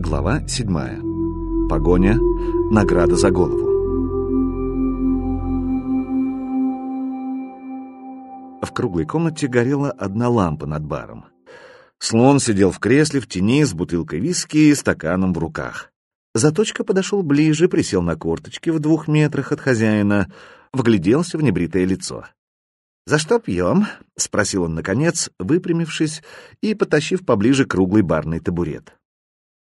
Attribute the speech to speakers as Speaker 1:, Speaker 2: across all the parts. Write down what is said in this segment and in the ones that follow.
Speaker 1: Глава седьмая. Погоня. Награда за голову. В круглой комнате горела одна лампа над баром. Слон сидел в кресле в тени с бутылкой виски и стаканом в руках. Заточка подошел ближе, присел на корточки в двух метрах от хозяина, вгляделся в небритое лицо. «За что пьем?» — спросил он, наконец, выпрямившись и потащив поближе круглый барный табурет.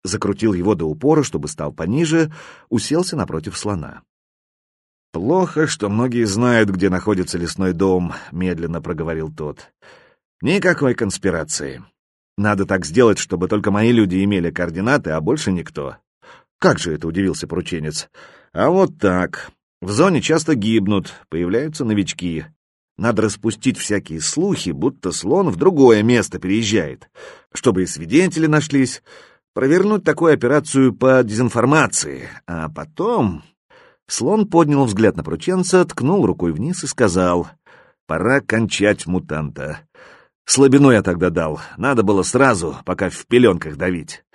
Speaker 1: Закрутил его до упора, чтобы стал пониже, уселся напротив слона. «Плохо, что многие знают, где находится лесной дом», — медленно проговорил тот. «Никакой конспирации. Надо так сделать, чтобы только мои люди имели координаты, а больше никто». «Как же это?» — удивился порученец. «А вот так. В зоне часто гибнут, появляются новички. Надо распустить всякие слухи, будто слон в другое место переезжает, чтобы и свидетели нашлись, провернуть такую операцию по дезинформации, а потом... Слон поднял взгляд на прученца, ткнул рукой вниз и сказал, «Пора кончать мутанта. Слабину я тогда дал, надо было сразу, пока в пеленках давить.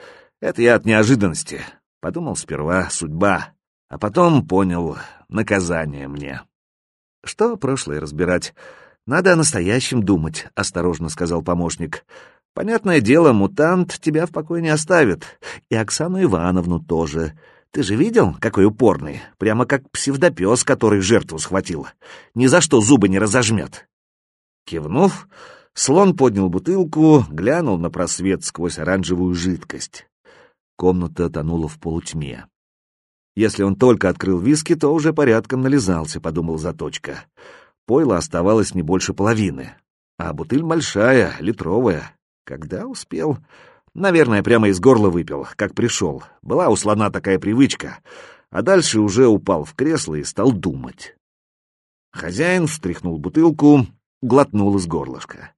Speaker 1: Это я от неожиданности. Подумал сперва судьба, а потом понял наказание мне». «Что прошлое разбирать? Надо о настоящем думать», — осторожно сказал помощник. «Понятное дело, мутант тебя в покое не оставит, и Оксану Ивановну тоже. Ты же видел, какой упорный? Прямо как псевдопес, который жертву схватил. Ни за что зубы не разожмет». Кивнув, слон поднял бутылку, глянул на просвет сквозь оранжевую жидкость. Комната тонула в полутьме. Если он только открыл виски, то уже порядком нализался, — подумал Заточка. Пойла оставалось не больше половины. А бутыль большая, литровая. Когда успел? Наверное, прямо из горла выпил, как пришел. Была у слона такая привычка. А дальше уже упал в кресло и стал думать. Хозяин встряхнул бутылку, глотнул из горлышка.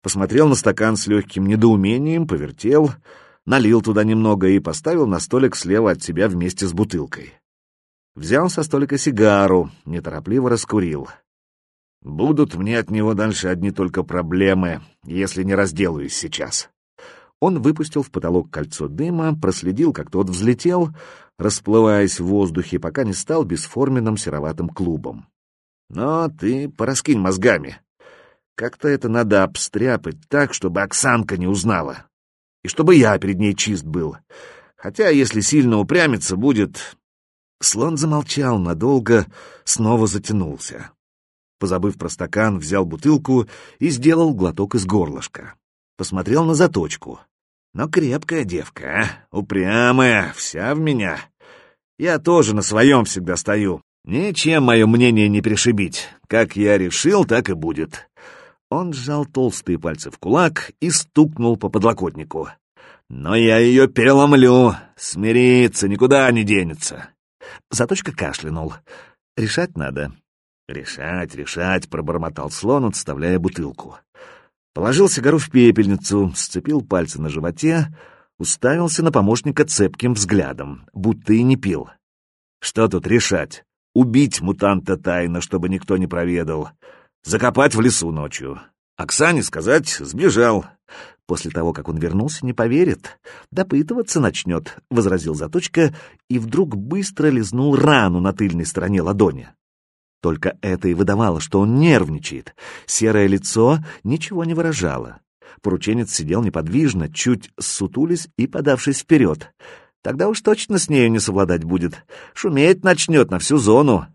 Speaker 1: Посмотрел на стакан с легким недоумением, повертел — налил туда немного и поставил на столик слева от себя вместе с бутылкой. Взял со столика сигару, неторопливо раскурил. Будут мне от него дальше одни только проблемы, если не разделаюсь сейчас. Он выпустил в потолок кольцо дыма, проследил, как тот взлетел, расплываясь в воздухе, пока не стал бесформенным сероватым клубом. Но ты пораскинь мозгами. Как-то это надо обстряпать так, чтобы Оксанка не узнала и чтобы я перед ней чист был. Хотя, если сильно упрямиться будет... Слон замолчал надолго, снова затянулся. Позабыв про стакан, взял бутылку и сделал глоток из горлышка. Посмотрел на заточку. Но крепкая девка, а? упрямая, вся в меня. Я тоже на своем всегда стою. Ничем мое мнение не пришибить. Как я решил, так и будет. Он сжал толстые пальцы в кулак и стукнул по подлокотнику. «Но я ее переломлю! Смириться никуда не денется!» Заточка кашлянул. «Решать надо». «Решать, решать», — пробормотал слон, отставляя бутылку. Положил сигару в пепельницу, сцепил пальцы на животе, уставился на помощника цепким взглядом, будто и не пил. «Что тут решать? Убить мутанта тайно, чтобы никто не проведал. Закопать в лесу ночью. Оксане сказать, сбежал. После того, как он вернулся, не поверит. Допытываться начнет, — возразил Заточка, и вдруг быстро лизнул рану на тыльной стороне ладони. Только это и выдавало, что он нервничает. Серое лицо ничего не выражало. Порученец сидел неподвижно, чуть сутулись и подавшись вперед. Тогда уж точно с нею не совладать будет. Шуметь начнет на всю зону.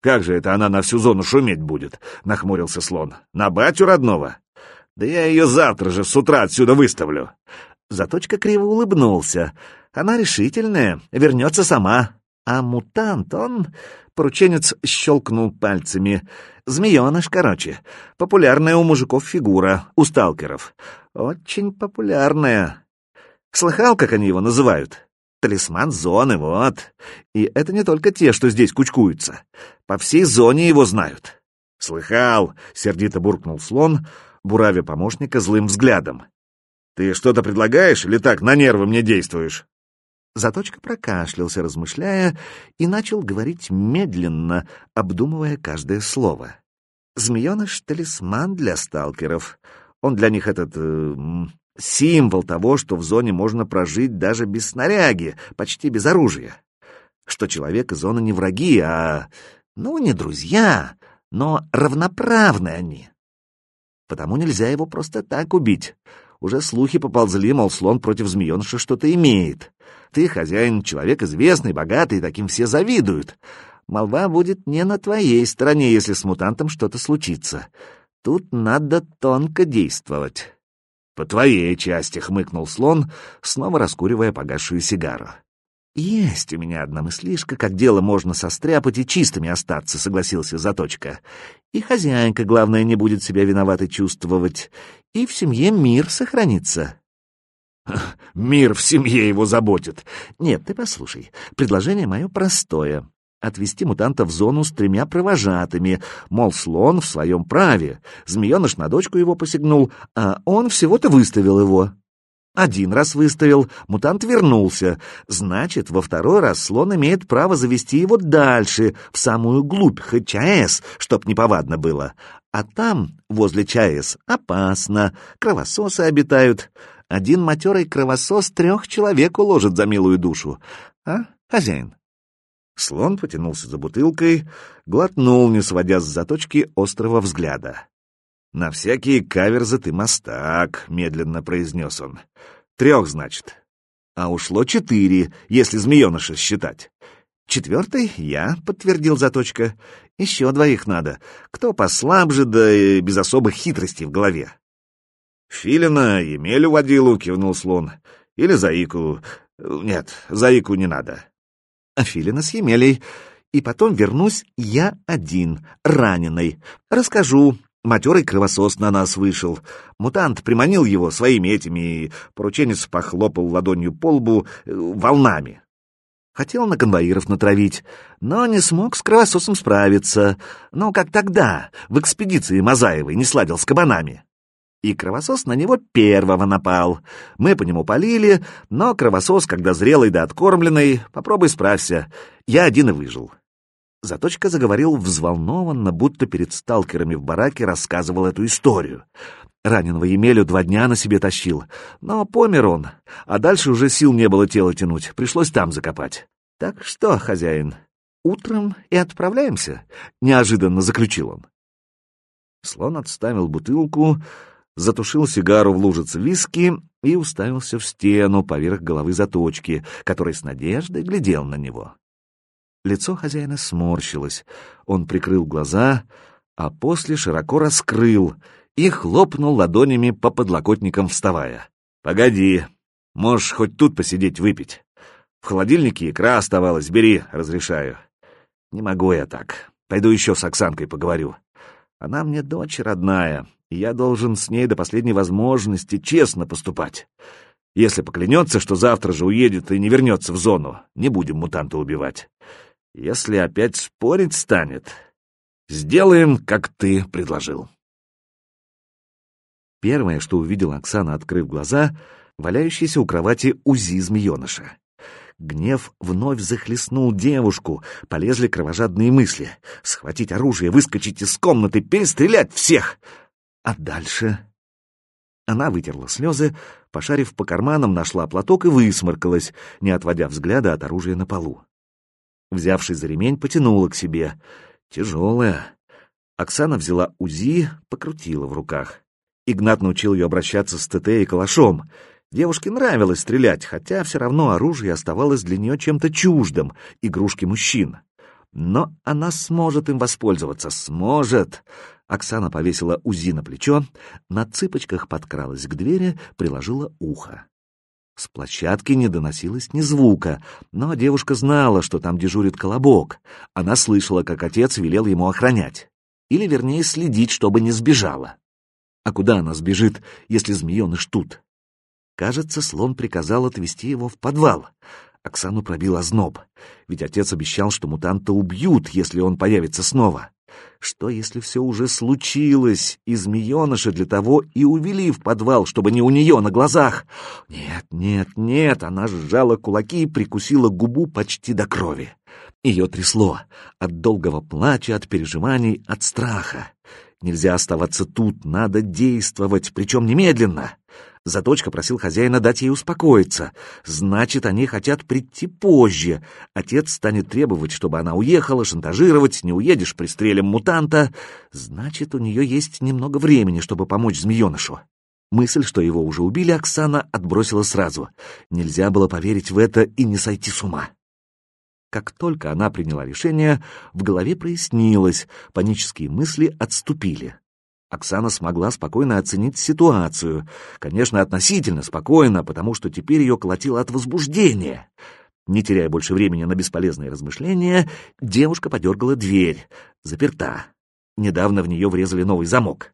Speaker 1: «Как же это она на всю зону шуметь будет?» — нахмурился слон. «На батю родного? Да я ее завтра же с утра отсюда выставлю». Заточка криво улыбнулся. «Она решительная, вернется сама. А мутант, он...» Порученец щелкнул пальцами. «Змееныш, короче. Популярная у мужиков фигура, у сталкеров. Очень популярная. Слыхал, как они его называют? Талисман зоны, вот. И это не только те, что здесь кучкуются. По всей зоне его знают. Слыхал, сердито буркнул слон, буравя помощника злым взглядом. Ты что-то предлагаешь или так на нервы мне действуешь? Заточка прокашлялся, размышляя, и начал говорить медленно, обдумывая каждое слово. Змееныш — талисман для сталкеров. Он для них этот... Э, символ того, что в зоне можно прожить даже без снаряги, почти без оружия. Что человек и зона не враги, а, ну, не друзья, но равноправны они. Потому нельзя его просто так убить. Уже слухи поползли, мол, слон против змееныша что-то имеет. Ты хозяин, человек известный, богатый, таким все завидуют. Молва будет не на твоей стороне, если с мутантом что-то случится. Тут надо тонко действовать. «По твоей части», — хмыкнул слон, снова раскуривая погасшую сигару. «Есть у меня одна мыслишка, как дело можно состряпать и чистыми остаться», — согласился Заточка. «И хозяйка, главное, не будет себя виноватой чувствовать, и в семье мир сохранится». «Мир в семье его заботит». «Нет, ты послушай, предложение мое простое отвести мутанта в зону с тремя провожатыми, мол, слон в своем праве, змееныш на дочку его посягнул, а он всего-то выставил его. Один раз выставил, мутант вернулся, значит, во второй раз слон имеет право завести его дальше, в самую глубь, ЧАЭС, чтоб неповадно было. А там, возле ЧАЭС, опасно, кровососы обитают. Один матерый кровосос трех человек уложит за милую душу. А, хозяин? Слон потянулся за бутылкой, глотнул, не сводя с заточки острого взгляда. «На всякие каверзы ты мастак», — медленно произнес он. «Трех, значит. А ушло четыре, если змееныша считать. Четвертый я, — подтвердил заточка. Еще двоих надо. Кто послабже, да и без особых хитростей в голове. Филина, Емелю водилу, — кивнул слон. Или Заику. Нет, Заику не надо. А Филина с Емелей. И потом вернусь я один, раненый. Расскажу. Матерый кровосос на нас вышел. Мутант приманил его своими этими... Порученец похлопал ладонью по лбу э, волнами. Хотел на конвоиров натравить, но не смог с кровососом справиться. Ну, как тогда, в экспедиции Мазаевой не сладил с кабанами. И кровосос на него первого напал. Мы по нему полили, но кровосос, когда зрелый да откормленный, попробуй справься. Я один и выжил. Заточка заговорил взволнованно, будто перед сталкерами в бараке рассказывал эту историю. Раненого Емелю два дня на себе тащил, но помер он, а дальше уже сил не было тело тянуть, пришлось там закопать. Так что, хозяин, утром и отправляемся? Неожиданно заключил он. Слон отставил бутылку, затушил сигару в лужице виски и уставился в стену поверх головы заточки, который с надеждой глядел на него. Лицо хозяина сморщилось, он прикрыл глаза, а после широко раскрыл и хлопнул ладонями по подлокотникам, вставая. «Погоди, можешь хоть тут посидеть выпить. В холодильнике икра оставалась, бери, разрешаю». «Не могу я так. Пойду еще с Оксанкой поговорю. Она мне дочь родная, и я должен с ней до последней возможности честно поступать. Если поклянется, что завтра же уедет и не вернется в зону, не будем мутанта убивать. Если опять спорить станет, сделаем, как ты предложил. Первое, что увидела Оксана, открыв глаза, валяющийся у кровати УЗИ змееныша. Гнев вновь захлестнул девушку, полезли кровожадные мысли. Схватить оружие, выскочить из комнаты, перестрелять всех! А дальше... Она вытерла слезы, пошарив по карманам, нашла платок и высморкалась, не отводя взгляда от оружия на полу. Взявшись за ремень, потянула к себе. Тяжелая. Оксана взяла УЗИ, покрутила в руках. Игнат научил ее обращаться с ТТ и калашом. Девушке нравилось стрелять, хотя все равно оружие оставалось для нее чем-то чуждым, игрушки мужчин. Но она сможет им воспользоваться, сможет. Оксана повесила УЗИ на плечо, на цыпочках подкралась к двери, приложила ухо. С площадки не доносилось ни звука, но девушка знала, что там дежурит колобок. Она слышала, как отец велел ему охранять. Или, вернее, следить, чтобы не сбежала. А куда она сбежит, если змееныш тут? Кажется, слон приказал отвезти его в подвал. Оксану пробил озноб, ведь отец обещал, что мутанта убьют, если он появится снова. Что, если все уже случилось, и змееныша для того и увели в подвал, чтобы не у нее на глазах? Нет, нет, нет, она сжала кулаки и прикусила губу почти до крови. Ее трясло от долгого плача, от переживаний, от страха. Нельзя оставаться тут, надо действовать, причем немедленно. Заточка просил хозяина дать ей успокоиться. Значит, они хотят прийти позже. Отец станет требовать, чтобы она уехала, шантажировать, не уедешь, пристрелим мутанта. Значит, у нее есть немного времени, чтобы помочь змеенышу. Мысль, что его уже убили, Оксана отбросила сразу. Нельзя было поверить в это и не сойти с ума. Как только она приняла решение, в голове прояснилось, панические мысли отступили. Оксана смогла спокойно оценить ситуацию. Конечно, относительно спокойно, потому что теперь ее колотило от возбуждения. Не теряя больше времени на бесполезные размышления, девушка подергала дверь. Заперта. Недавно в нее врезали новый замок.